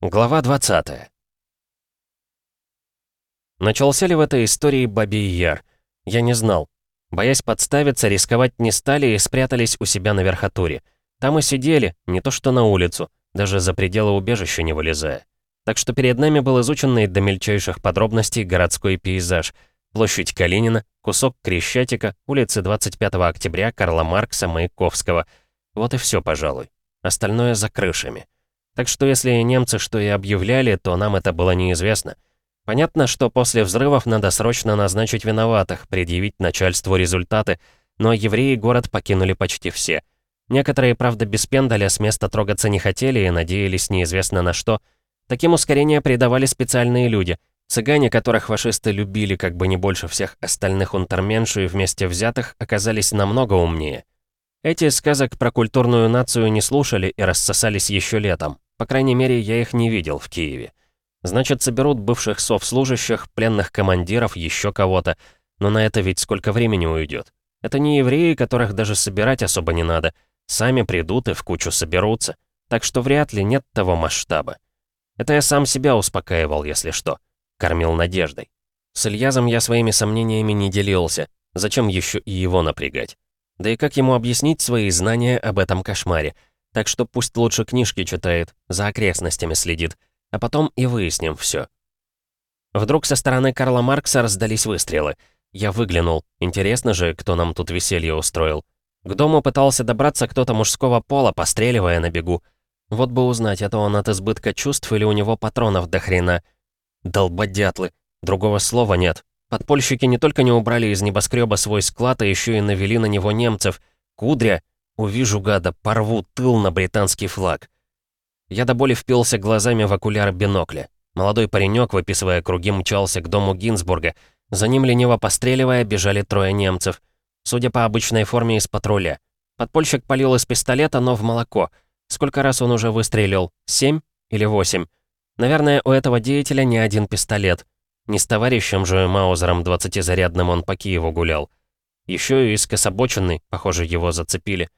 Глава 20 Начался ли в этой истории Бабий Яр? Я не знал. Боясь подставиться, рисковать не стали и спрятались у себя на верхотуре. Там и сидели, не то что на улицу, даже за пределы убежища не вылезая. Так что перед нами был изученный до мельчайших подробностей городской пейзаж. Площадь Калинина, кусок Крещатика, улицы 25 октября, Карла Маркса, Маяковского. Вот и все, пожалуй. Остальное за крышами. Так что если немцы что и объявляли, то нам это было неизвестно. Понятно, что после взрывов надо срочно назначить виноватых, предъявить начальству результаты, но евреи город покинули почти все. Некоторые, правда, без пендаля с места трогаться не хотели и надеялись неизвестно на что. Таким ускорение придавали специальные люди, цыгане, которых фашисты любили как бы не больше всех остальных унтерменшу и вместе взятых, оказались намного умнее. Эти сказок про культурную нацию не слушали и рассосались еще летом. По крайней мере, я их не видел в Киеве. Значит, соберут бывших совслужащих, пленных командиров, еще кого-то. Но на это ведь сколько времени уйдет. Это не евреи, которых даже собирать особо не надо. Сами придут и в кучу соберутся. Так что вряд ли нет того масштаба. Это я сам себя успокаивал, если что. Кормил надеждой. С Ильязом я своими сомнениями не делился. Зачем еще и его напрягать? Да и как ему объяснить свои знания об этом кошмаре? Так что пусть лучше книжки читает, за окрестностями следит, а потом и выясним все. Вдруг со стороны Карла Маркса раздались выстрелы. Я выглянул. Интересно же, кто нам тут веселье устроил. К дому пытался добраться кто-то мужского пола, постреливая на бегу. Вот бы узнать, это он от избытка чувств или у него патронов до хрена. Долбодятлы. Другого слова нет. Подпольщики не только не убрали из небоскреба свой склад, а еще и навели на него немцев. Кудря Увижу гада, порву тыл на британский флаг. Я до боли впился глазами в окуляр бинокля. Молодой паренек, выписывая круги, мчался к дому Гинзбурга. За ним, лениво постреливая, бежали трое немцев. Судя по обычной форме из патруля. Подпольщик полил из пистолета, но в молоко. Сколько раз он уже выстрелил? Семь или восемь? Наверное, у этого деятеля не один пистолет. Не с товарищем же Маузером 20-зарядным он по Киеву гулял. Еще и скособоченный, похоже, его зацепили.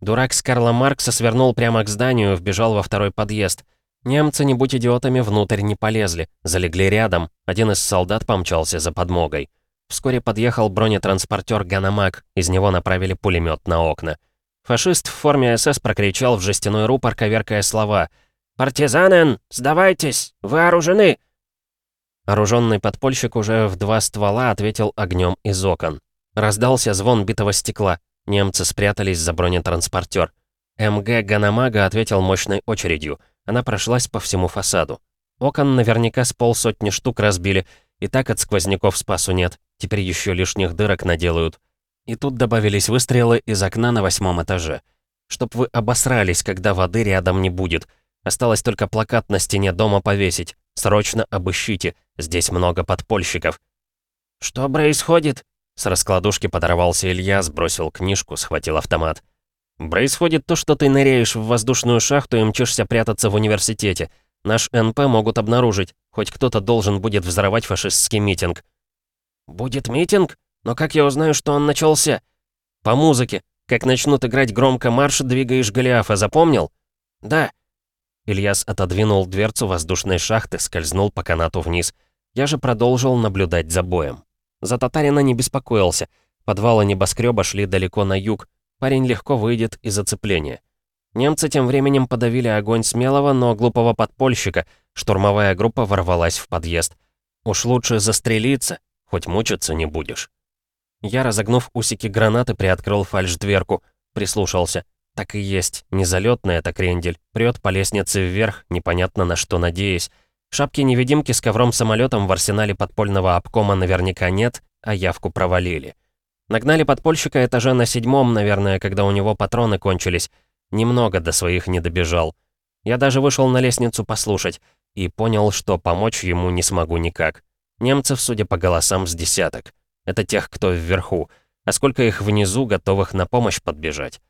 Дурак с Карла Маркса свернул прямо к зданию, вбежал во второй подъезд. Немцы, не будь идиотами, внутрь не полезли, залегли рядом. Один из солдат помчался за подмогой. Вскоре подъехал бронетранспортер «Ганомаг», из него направили пулемет на окна. Фашист в форме СС прокричал в жестяной рупор, коверкая слова «Партизанен, сдавайтесь! Вооружены!» Оруженный подпольщик уже в два ствола ответил огнем из окон. Раздался звон битого стекла. Немцы спрятались за бронетранспортер. МГ Ганамага ответил мощной очередью. Она прошлась по всему фасаду. Окон наверняка с полсотни штук разбили. И так от сквозняков спасу нет. Теперь еще лишних дырок наделают. И тут добавились выстрелы из окна на восьмом этаже. Чтоб вы обосрались, когда воды рядом не будет. Осталось только плакат на стене дома повесить. Срочно обыщите. Здесь много подпольщиков. «Что происходит?» С раскладушки подорвался Илья, сбросил книжку, схватил автомат. «Происходит то, что ты ныряешь в воздушную шахту и мчишься прятаться в университете. Наш НП могут обнаружить. Хоть кто-то должен будет взорвать фашистский митинг». «Будет митинг? Но как я узнаю, что он начался?» «По музыке. Как начнут играть громко марш, двигаешь Голиафа, запомнил?» «Да». Ильяс отодвинул дверцу воздушной шахты, скользнул по канату вниз. Я же продолжил наблюдать за боем. За татарина не беспокоился. Подвалы небоскреба шли далеко на юг. Парень легко выйдет из зацепления. Немцы тем временем подавили огонь смелого, но глупого подпольщика. Штурмовая группа ворвалась в подъезд. Уж лучше застрелиться, хоть мучиться не будешь. Я, разогнув усики гранаты, приоткрыл фальш-дверку. Прислушался. Так и есть, не залетный это крендель. Прет по лестнице вверх, непонятно на что надеясь. Шапки-невидимки с ковром-самолетом в арсенале подпольного обкома наверняка нет, а явку провалили. Нагнали подпольщика этажа на седьмом, наверное, когда у него патроны кончились. Немного до своих не добежал. Я даже вышел на лестницу послушать и понял, что помочь ему не смогу никак. Немцев, судя по голосам, с десяток. Это тех, кто вверху. А сколько их внизу, готовых на помощь подбежать?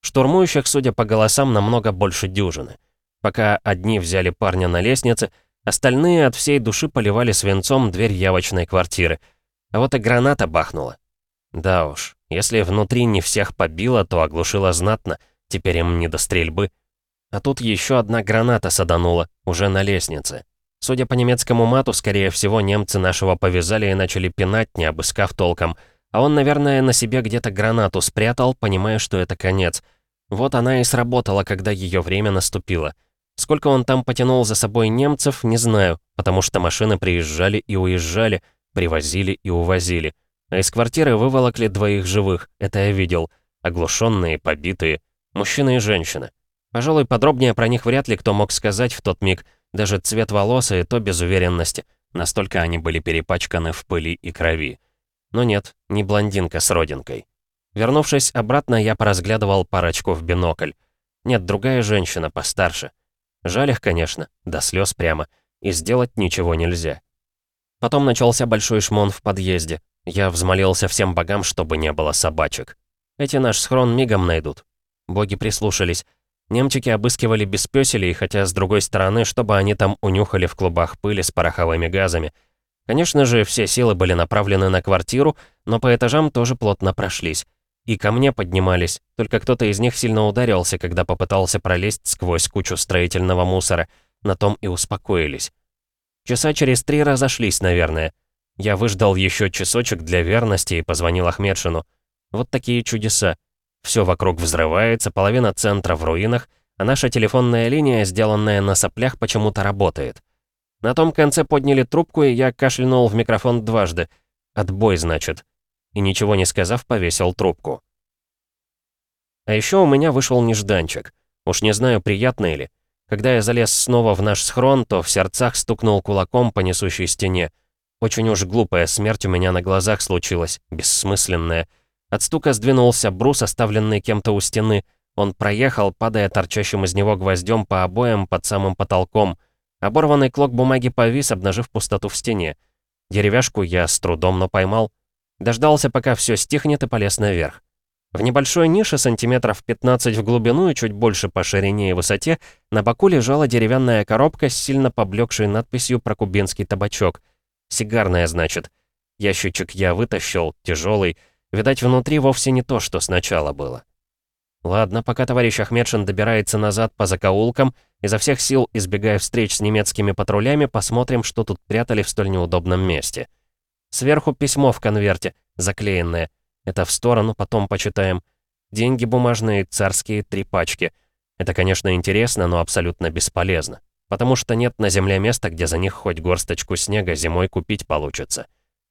Штурмующих, судя по голосам, намного больше дюжины. Пока одни взяли парня на лестнице, Остальные от всей души поливали свинцом дверь явочной квартиры. А вот и граната бахнула. Да уж, если внутри не всех побило, то оглушило знатно, теперь им не до стрельбы. А тут еще одна граната саданула, уже на лестнице. Судя по немецкому мату, скорее всего, немцы нашего повязали и начали пинать, не обыскав толком. А он, наверное, на себе где-то гранату спрятал, понимая, что это конец. Вот она и сработала, когда ее время наступило. Сколько он там потянул за собой немцев, не знаю, потому что машины приезжали и уезжали, привозили и увозили. А из квартиры выволокли двоих живых, это я видел. Оглушенные, побитые. Мужчина и женщина. Пожалуй, подробнее про них вряд ли кто мог сказать в тот миг. Даже цвет волос и то без уверенности. Настолько они были перепачканы в пыли и крови. Но нет, не блондинка с родинкой. Вернувшись обратно, я поразглядывал парочку в бинокль. Нет, другая женщина, постарше. Жаль их, конечно, до слез прямо. И сделать ничего нельзя. Потом начался большой шмон в подъезде. Я взмолился всем богам, чтобы не было собачек. Эти наш схрон мигом найдут. Боги прислушались. Немчики обыскивали без пёселей, хотя, с другой стороны, чтобы они там унюхали в клубах пыли с пороховыми газами. Конечно же, все силы были направлены на квартиру, но по этажам тоже плотно прошлись. И ко мне поднимались, только кто-то из них сильно ударился, когда попытался пролезть сквозь кучу строительного мусора. На том и успокоились. Часа через три разошлись, наверное. Я выждал еще часочек для верности и позвонил Ахмедшину. Вот такие чудеса. Все вокруг взрывается, половина центра в руинах, а наша телефонная линия, сделанная на соплях, почему-то работает. На том конце подняли трубку, и я кашлянул в микрофон дважды. Отбой, значит. И ничего не сказав, повесил трубку. А еще у меня вышел нежданчик. Уж не знаю, приятно ли. Когда я залез снова в наш схрон, то в сердцах стукнул кулаком по несущей стене. Очень уж глупая смерть у меня на глазах случилась, бессмысленная. От стука сдвинулся брус, оставленный кем-то у стены. Он проехал, падая торчащим из него гвоздем по обоям под самым потолком. Оборванный клок бумаги повис, обнажив пустоту в стене. Деревяшку я с трудом, но поймал. Дождался, пока все стихнет, и полез наверх. В небольшой нише, сантиметров 15 в глубину и чуть больше по ширине и высоте, на боку лежала деревянная коробка с сильно поблекшей надписью про кубинский табачок. Сигарная, значит. Ящичек я вытащил, тяжелый, Видать, внутри вовсе не то, что сначала было. Ладно, пока товарищ Ахмедшин добирается назад по закоулкам, изо всех сил избегая встреч с немецкими патрулями, посмотрим, что тут прятали в столь неудобном месте. Сверху письмо в конверте, заклеенное. Это в сторону, потом почитаем. Деньги бумажные, царские, три пачки. Это, конечно, интересно, но абсолютно бесполезно. Потому что нет на земле места, где за них хоть горсточку снега зимой купить получится.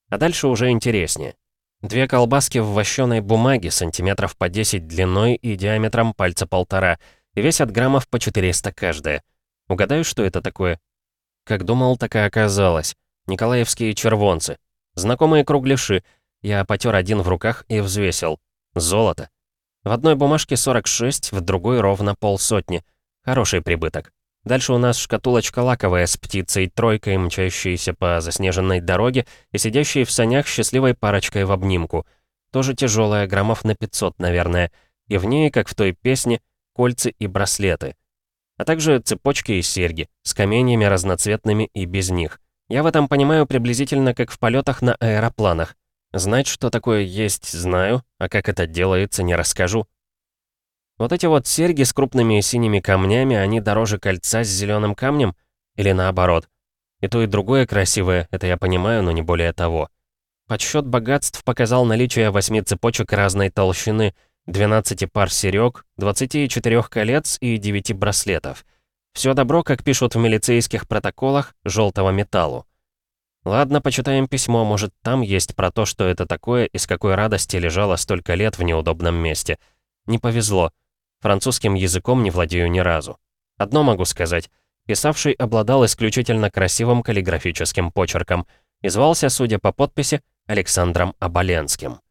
А дальше уже интереснее. Две колбаски в вощеной бумаге, сантиметров по 10 длиной и диаметром пальца полтора, и весят граммов по 400 каждая. Угадаю, что это такое? Как думал, так и оказалось. Николаевские червонцы. Знакомые кругляши. Я потер один в руках и взвесил. Золото. В одной бумажке 46, в другой ровно полсотни. Хороший прибыток. Дальше у нас шкатулочка лаковая с птицей, тройкой, мчащейся по заснеженной дороге и сидящей в санях счастливой парочкой в обнимку. Тоже тяжелая, граммов на 500, наверное. И в ней, как в той песне, кольца и браслеты. А также цепочки и серьги, с каменьями разноцветными и без них. Я в этом понимаю приблизительно как в полетах на аэропланах. Знать, что такое есть, знаю, а как это делается, не расскажу. Вот эти вот серьги с крупными синими камнями, они дороже кольца с зеленым камнем? Или наоборот? И то, и другое красивое, это я понимаю, но не более того. Подсчет богатств показал наличие восьми цепочек разной толщины, 12 пар серег, 24 колец и 9 браслетов. Все добро, как пишут в милицейских протоколах, желтого металлу. Ладно, почитаем письмо, может, там есть про то, что это такое и с какой радости лежало столько лет в неудобном месте. Не повезло. Французским языком не владею ни разу. Одно могу сказать. Писавший обладал исключительно красивым каллиграфическим почерком и звался, судя по подписи, Александром Оболенским.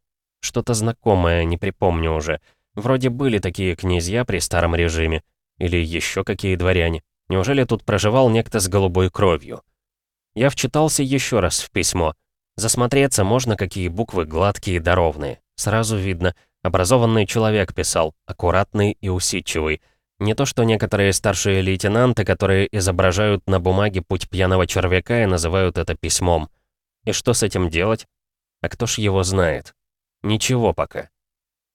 Что-то знакомое, не припомню уже. Вроде были такие князья при старом режиме. Или еще какие дворяне. Неужели тут проживал некто с голубой кровью? Я вчитался еще раз в письмо. Засмотреться можно, какие буквы гладкие и ровные. Сразу видно, Образованный человек писал, аккуратный и усидчивый. Не то что некоторые старшие лейтенанты, которые изображают на бумаге путь пьяного червяка и называют это письмом. И что с этим делать? А кто ж его знает? Ничего пока.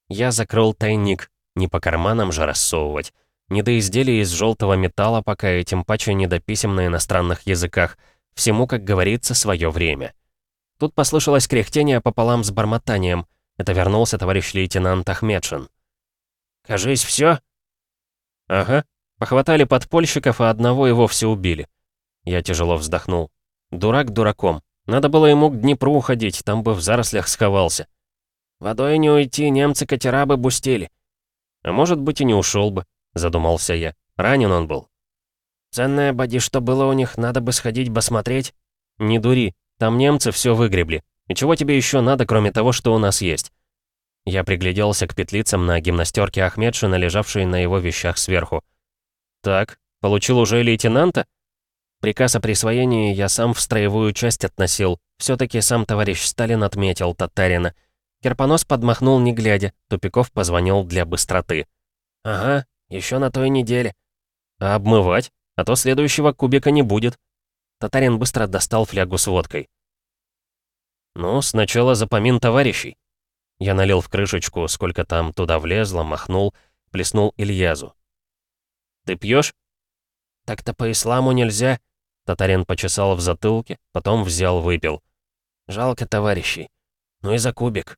Я закрыл тайник, не по карманам же рассовывать. Не до изделий из желтого металла, пока и тем паче не до писем на иностранных языках. Всему, как говорится, свое время. Тут послышалось кряхтение пополам с бормотанием. Это вернулся товарищ лейтенант Ахмедшин. «Кажись, все? «Ага. Похватали подпольщиков, а одного и вовсе убили». Я тяжело вздохнул. «Дурак дураком. Надо было ему к Днепру уходить, там бы в зарослях сховался». «Водой не уйти, немцы катера бы бустили». «А может быть, и не ушел бы», — задумался я. «Ранен он был». «Ценное, боди, что было у них, надо бы сходить посмотреть». «Не дури, там немцы все выгребли. И чего тебе еще надо, кроме того, что у нас есть?» Я пригляделся к петлицам на гимнастерке Ахмедшина, лежавшей на его вещах сверху. «Так, получил уже лейтенанта?» Приказ о присвоении я сам в строевую часть относил. все таки сам товарищ Сталин отметил татарина. Керпонос подмахнул не глядя, Тупиков позвонил для быстроты. «Ага, еще на той неделе». «А обмывать? А то следующего кубика не будет». Татарин быстро достал флягу с водкой. «Ну, сначала запомин товарищей». Я налил в крышечку, сколько там туда влезло, махнул, плеснул Ильязу. «Ты пьешь? «Так-то по исламу нельзя», — Татарин почесал в затылке, потом взял, выпил. «Жалко товарищей. Ну и за кубик».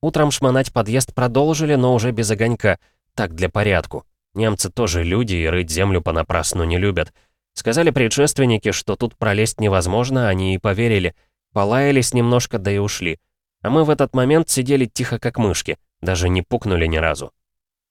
Утром шмонать подъезд продолжили, но уже без огонька. Так, для порядку. Немцы тоже люди и рыть землю понапрасну не любят. Сказали предшественники, что тут пролезть невозможно, они и поверили. Полаялись немножко, да и ушли. А мы в этот момент сидели тихо, как мышки. Даже не пукнули ни разу.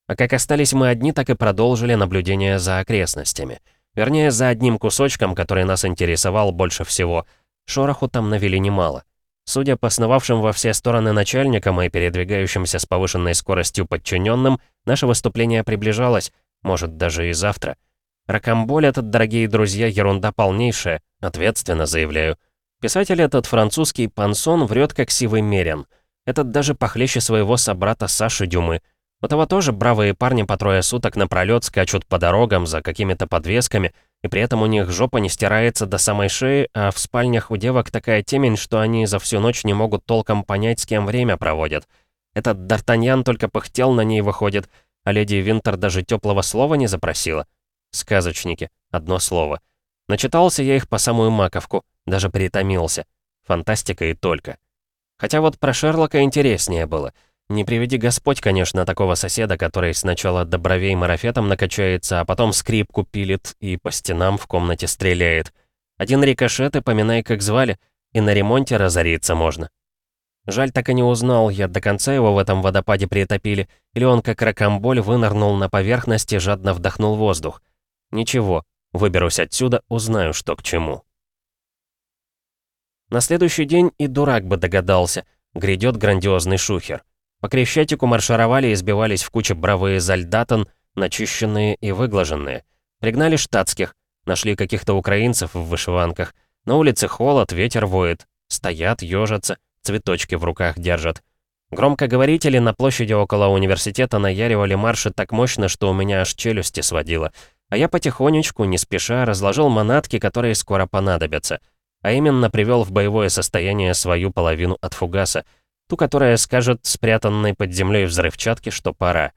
А как остались мы одни, так и продолжили наблюдение за окрестностями. Вернее, за одним кусочком, который нас интересовал больше всего. Шороху там навели немало. Судя по сновавшим во все стороны начальникам и передвигающимся с повышенной скоростью подчиненным, наше выступление приближалось, может, даже и завтра. Ракомболь этот, дорогие друзья, ерунда полнейшая, ответственно заявляю. Писатель этот французский Пансон врет как сивый мерен. Этот даже похлеще своего собрата Саши Дюмы — у того тоже бравые парни по трое суток напролёт скачут по дорогам за какими-то подвесками, и при этом у них жопа не стирается до самой шеи, а в спальнях у девок такая темень, что они за всю ночь не могут толком понять, с кем время проводят. Этот Д'Артаньян только пыхтел на ней выходит, а леди Винтер даже теплого слова не запросила. Сказочники, одно слово. Начитался я их по самую маковку, даже притомился. Фантастика и только. Хотя вот про Шерлока интереснее было — не приведи Господь, конечно, такого соседа, который сначала до бровей марафетом накачается, а потом скрипку пилит и по стенам в комнате стреляет. Один рикошет и поминай, как звали, и на ремонте разориться можно. Жаль, так и не узнал, я до конца его в этом водопаде притопили, или он как ракомболь вынырнул на поверхность и жадно вдохнул воздух. Ничего, выберусь отсюда, узнаю, что к чему. На следующий день и дурак бы догадался, грядет грандиозный шухер. По Крещатику маршировали и сбивались в куче бравые зальдатан, начищенные и выглаженные. Пригнали штатских, нашли каких-то украинцев в вышиванках. На улице холод, ветер воет. Стоят, ежатся, цветочки в руках держат. Громкоговорители на площади около университета наяривали марши так мощно, что у меня аж челюсти сводило. А я потихонечку, не спеша, разложил манатки, которые скоро понадобятся. А именно привел в боевое состояние свою половину от фугаса — Ту, которая скажет спрятанной под землей взрывчатке, что пора.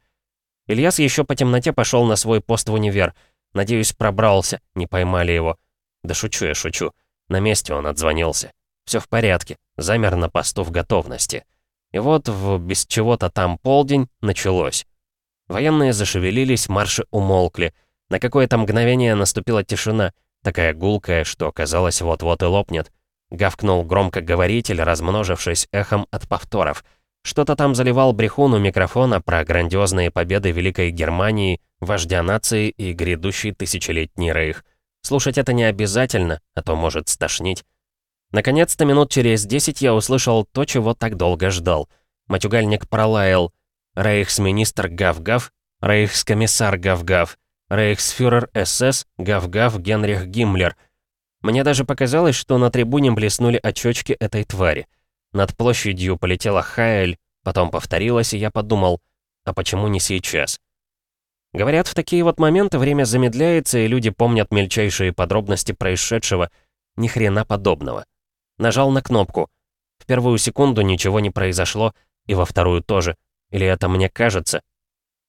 Ильяс еще по темноте пошел на свой пост в универ. Надеюсь, пробрался, не поймали его. Да шучу я, шучу. На месте он отзвонился. Все в порядке, замер на посту в готовности. И вот в без чего-то там полдень началось. Военные зашевелились, марши умолкли. На какое-то мгновение наступила тишина, такая гулкая, что казалось вот-вот и лопнет. Гавкнул громкоговоритель, размножившись эхом от повторов. Что-то там заливал брехун у микрофона про грандиозные победы Великой Германии, вождя нации и грядущий тысячелетний рейх. Слушать это не обязательно, а то может стошнить. Наконец-то минут через десять я услышал то, чего так долго ждал. Матюгальник пролаял. Рейхсминистр Гав-Гав, рейхскомиссар Гав-Гав, рейхсфюрер СС Гав-Гав Генрих Гиммлер — мне даже показалось, что на трибуне блеснули очечки этой твари. Над площадью полетела Хайль, потом повторилась, и я подумал, а почему не сейчас? Говорят, в такие вот моменты время замедляется, и люди помнят мельчайшие подробности происшедшего. Ни хрена подобного. Нажал на кнопку. В первую секунду ничего не произошло, и во вторую тоже. Или это мне кажется?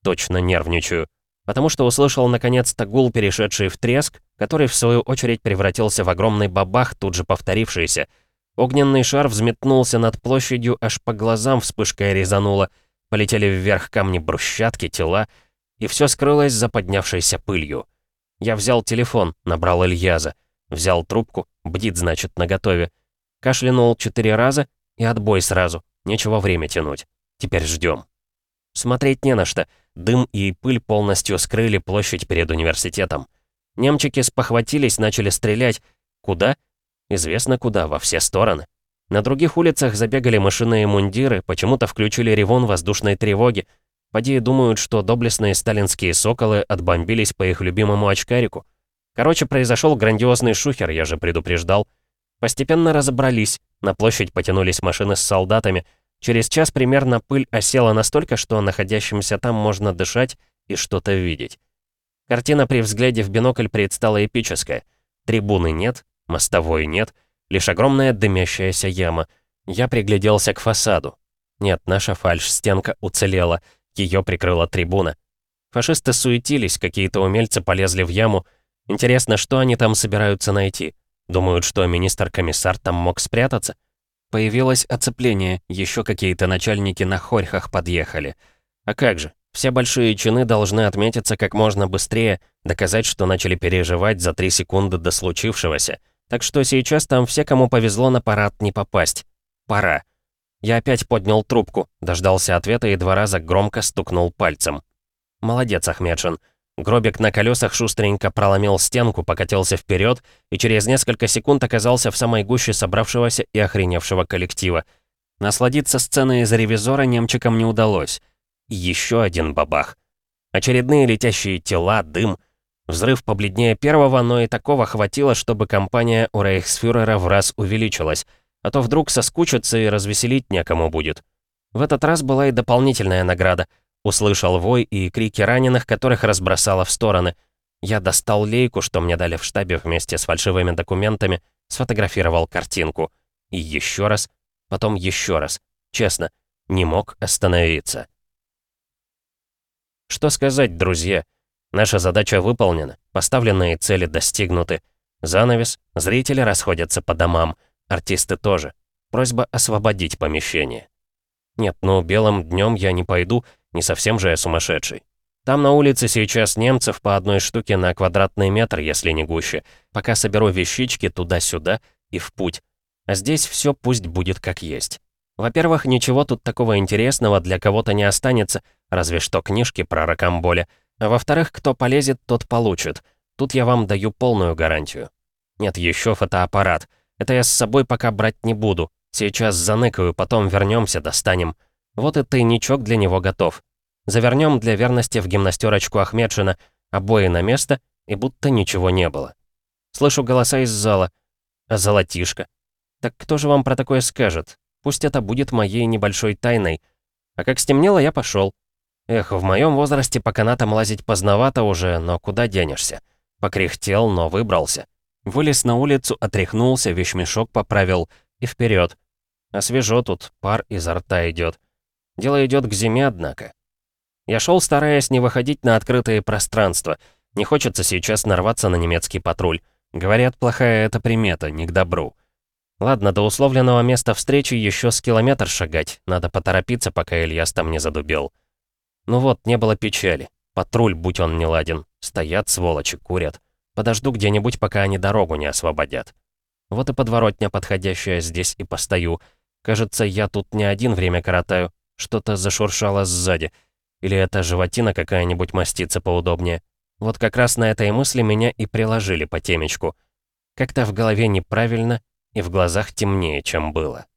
Точно нервничаю. Потому что услышал наконец-то гул, перешедший в треск, который в свою очередь превратился в огромный бабах, тут же повторившийся. Огненный шар взметнулся над площадью, аж по глазам вспышкой резануло. Полетели вверх камни брусчатки, тела, и все скрылось за поднявшейся пылью. Я взял телефон, набрал Ильяза. Взял трубку, бдит, значит, наготове. Кашлянул четыре раза и отбой сразу. Нечего время тянуть. Теперь ждем. Смотреть не на что. Дым и пыль полностью скрыли площадь перед университетом. Немчики спохватились, начали стрелять. Куда? Известно куда, во все стороны. На других улицах забегали машины и мундиры, почему-то включили ревон воздушной тревоги. Поди думают, что доблестные сталинские соколы отбомбились по их любимому очкарику. Короче, произошел грандиозный шухер, я же предупреждал. Постепенно разобрались, на площадь потянулись машины с солдатами. Через час примерно пыль осела настолько, что находящимся там можно дышать и что-то видеть. Картина при взгляде в бинокль предстала эпическая. Трибуны нет, мостовой нет, лишь огромная дымящаяся яма. Я пригляделся к фасаду. Нет, наша фальш-стенка уцелела, ее прикрыла трибуна. Фашисты суетились, какие-то умельцы полезли в яму, Интересно, что они там собираются найти? Думают, что министр-комиссар там мог спрятаться? Появилось оцепление, еще какие-то начальники на хорьхах подъехали. А как же? Все большие чины должны отметиться как можно быстрее, доказать, что начали переживать за три секунды до случившегося. Так что сейчас там все, кому повезло на парад не попасть. Пора. Я опять поднял трубку, дождался ответа и два раза громко стукнул пальцем. Молодец, Ахмедшин. Гробик на колесах шустренько проломил стенку, покатился вперед и через несколько секунд оказался в самой гуще собравшегося и охреневшего коллектива. Насладиться сценой из ревизора немчикам не удалось. еще один бабах. Очередные летящие тела, дым. Взрыв побледнее первого, но и такого хватило, чтобы компания у рейхсфюрера в раз увеличилась. А то вдруг соскучится и развеселить некому будет. В этот раз была и дополнительная награда — Услышал вой и крики раненых, которых разбросало в стороны. Я достал лейку, что мне дали в штабе вместе с фальшивыми документами, сфотографировал картинку. И еще раз, потом еще раз. Честно, не мог остановиться. Что сказать, друзья? Наша задача выполнена, поставленные цели достигнуты. Занавес, зрители расходятся по домам, артисты тоже. Просьба освободить помещение. Нет, ну белым днем я не пойду, не совсем же я сумасшедший. Там на улице сейчас немцев по одной штуке на квадратный метр, если не гуще. Пока соберу вещички туда-сюда и в путь. А здесь все пусть будет как есть. Во-первых, ничего тут такого интересного для кого-то не останется, разве что книжки про ракомболя. А во-вторых, кто полезет, тот получит. Тут я вам даю полную гарантию. Нет, еще фотоаппарат. Это я с собой пока брать не буду. Сейчас заныкаю, потом вернемся, достанем. Вот и тайничок для него готов. Завернем для верности в гимнастерочку Ахмедшина, обои на место, и будто ничего не было. Слышу голоса из зала. А золотишко? Так кто же вам про такое скажет? Пусть это будет моей небольшой тайной. А как стемнело, я пошел. Эх, в моем возрасте по канатам лазить поздновато уже, но куда денешься? Покряхтел, но выбрался. Вылез на улицу, отряхнулся, вещмешок поправил и вперед. А свежо тут, пар изо рта идет. Дело идет к зиме, однако. Я шел, стараясь не выходить на открытые пространства. Не хочется сейчас нарваться на немецкий патруль. Говорят, плохая это примета, не к добру. Ладно, до условленного места встречи еще с километр шагать. Надо поторопиться, пока Ильяс там не задубел. Ну вот, не было печали. Патруль, будь он не ладен. Стоят, сволочи, курят. Подожду где-нибудь, пока они дорогу не освободят. Вот и подворотня подходящая здесь и постою. Кажется, я тут не один время коротаю. Что-то зашуршало сзади. Или это животина какая-нибудь мастится поудобнее. Вот как раз на этой мысли меня и приложили по темечку. Как-то в голове неправильно и в глазах темнее, чем было.